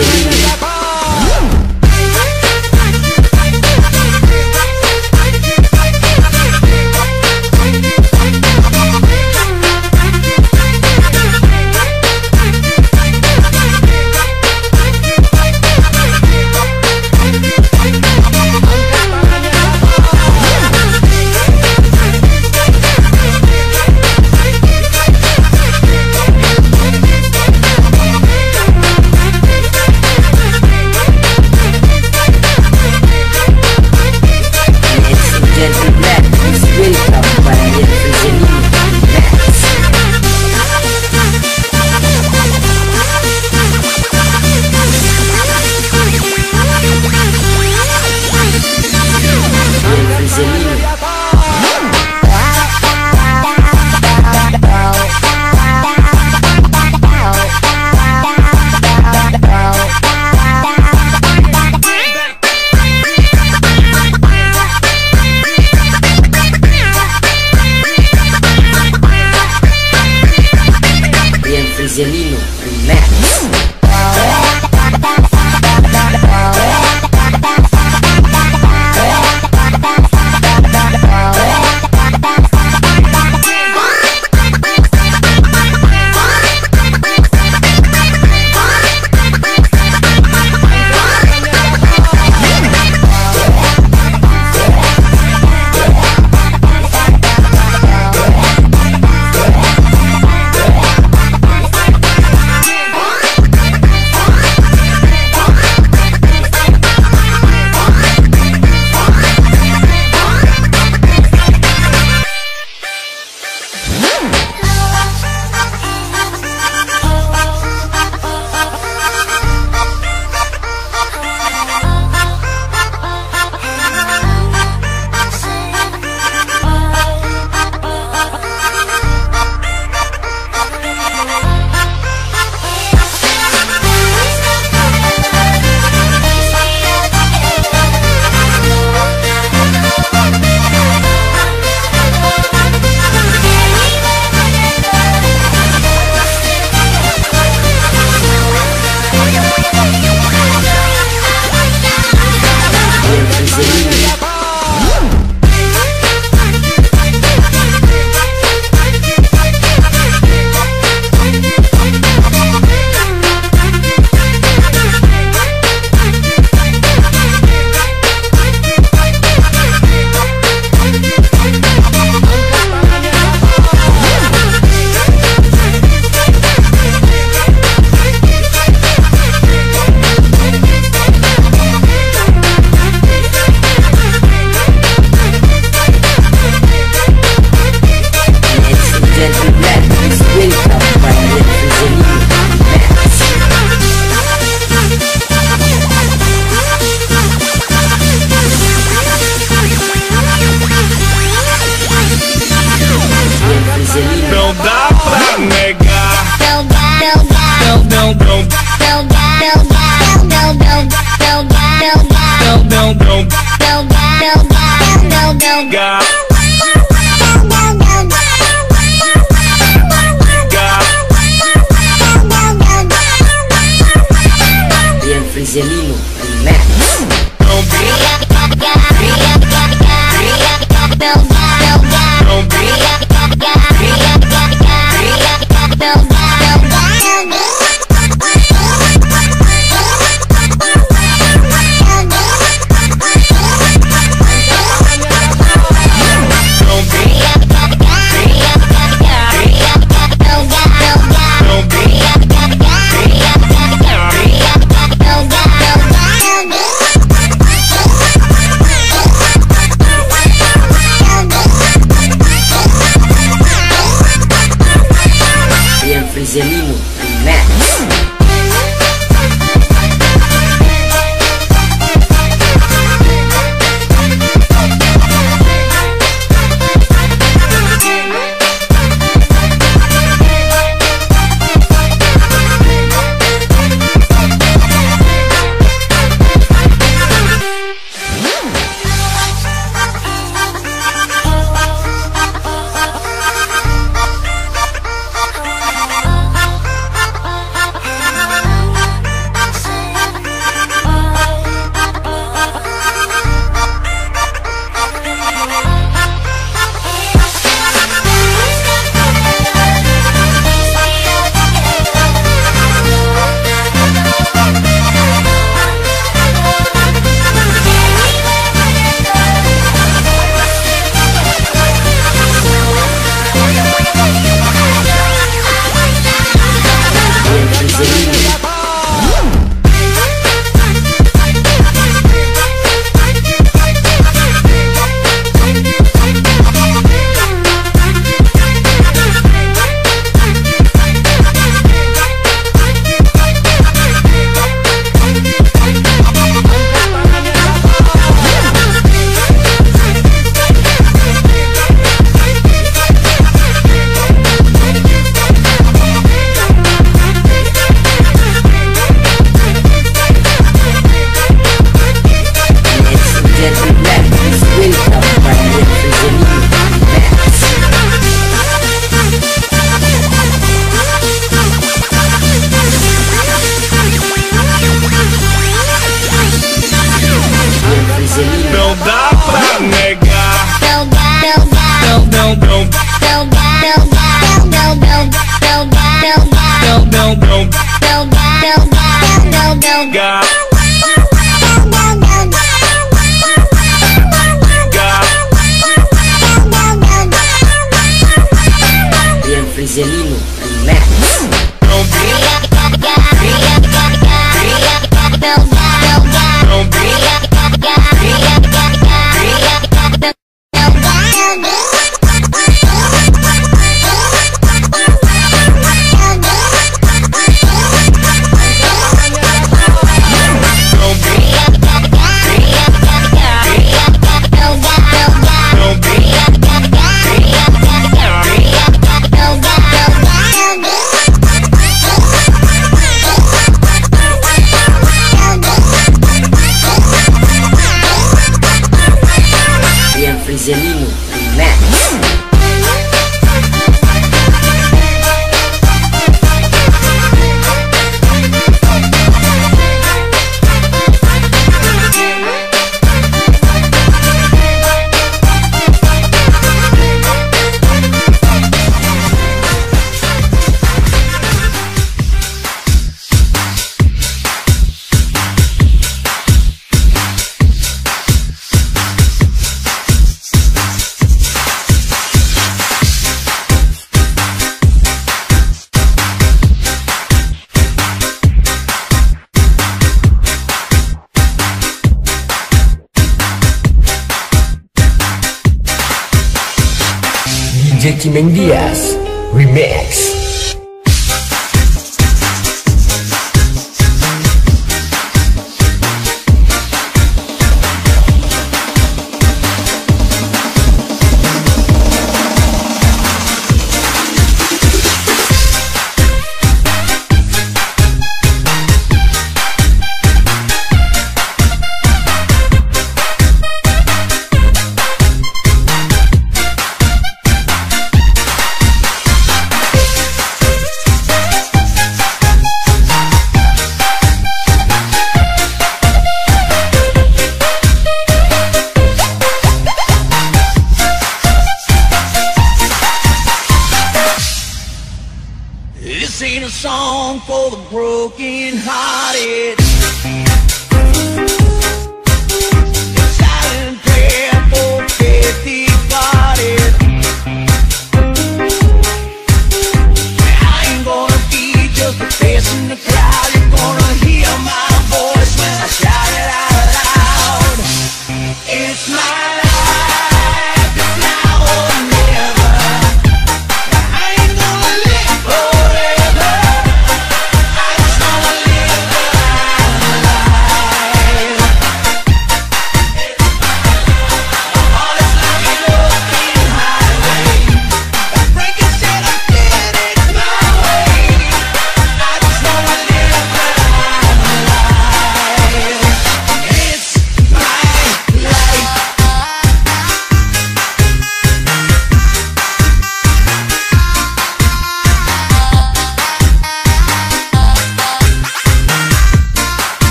Vaseline zelino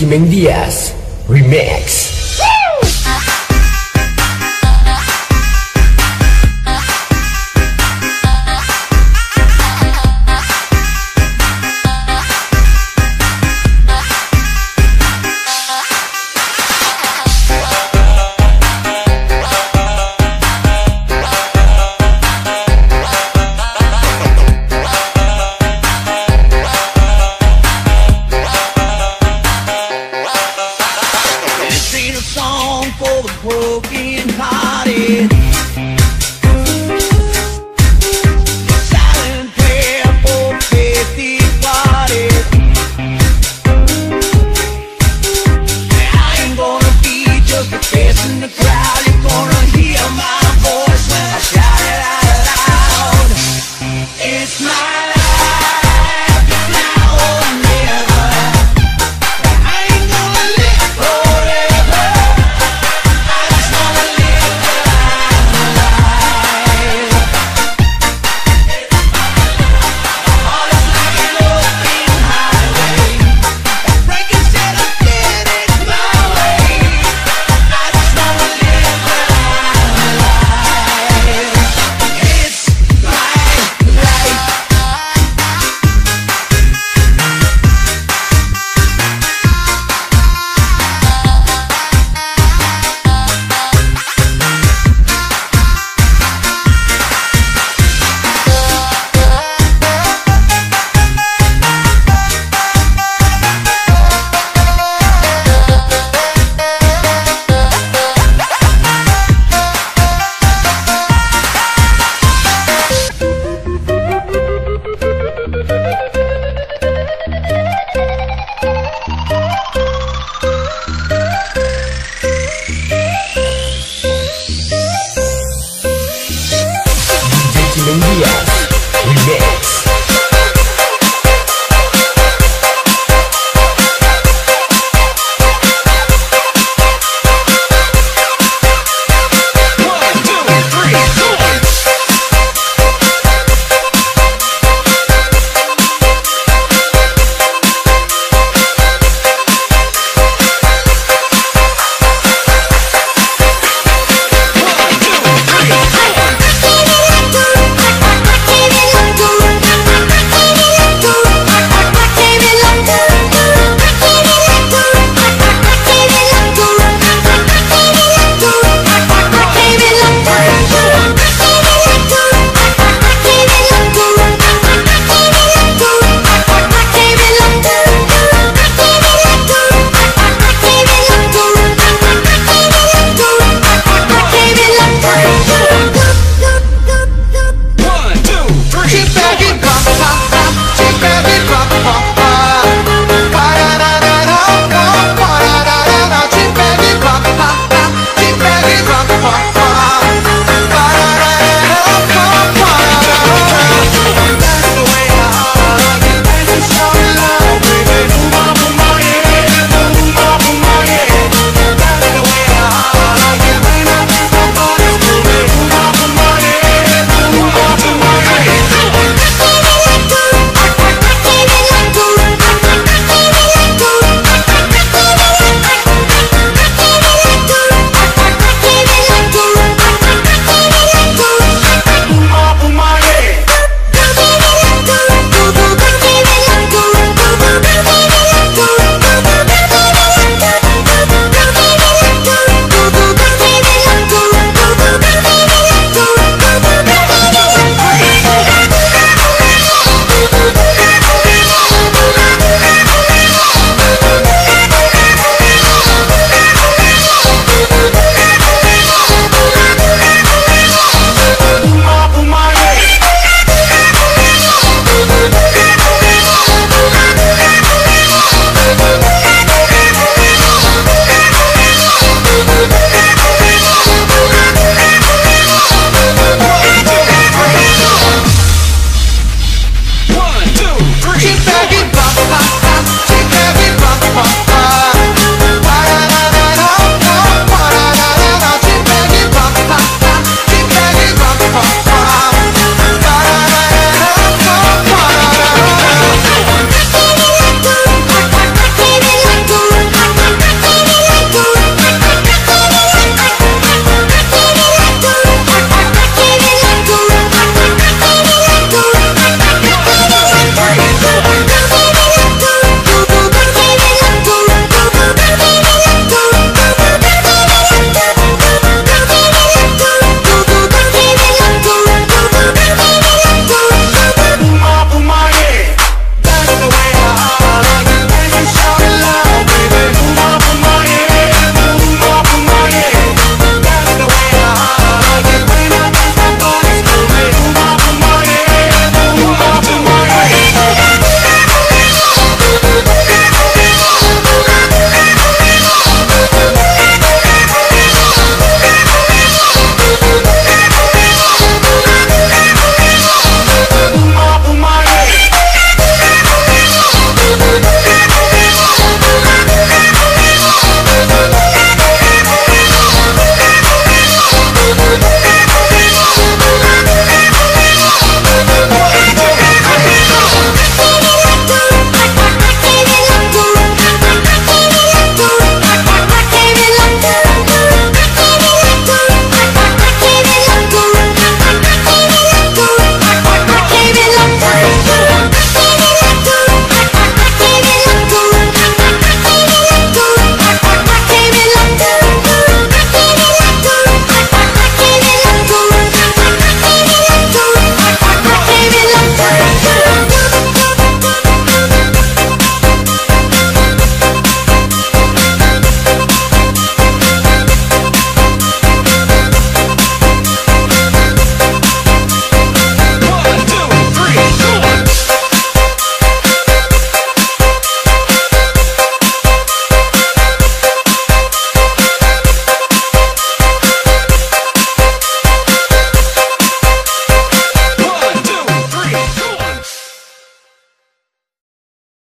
DJ Kimeng Diaz Remix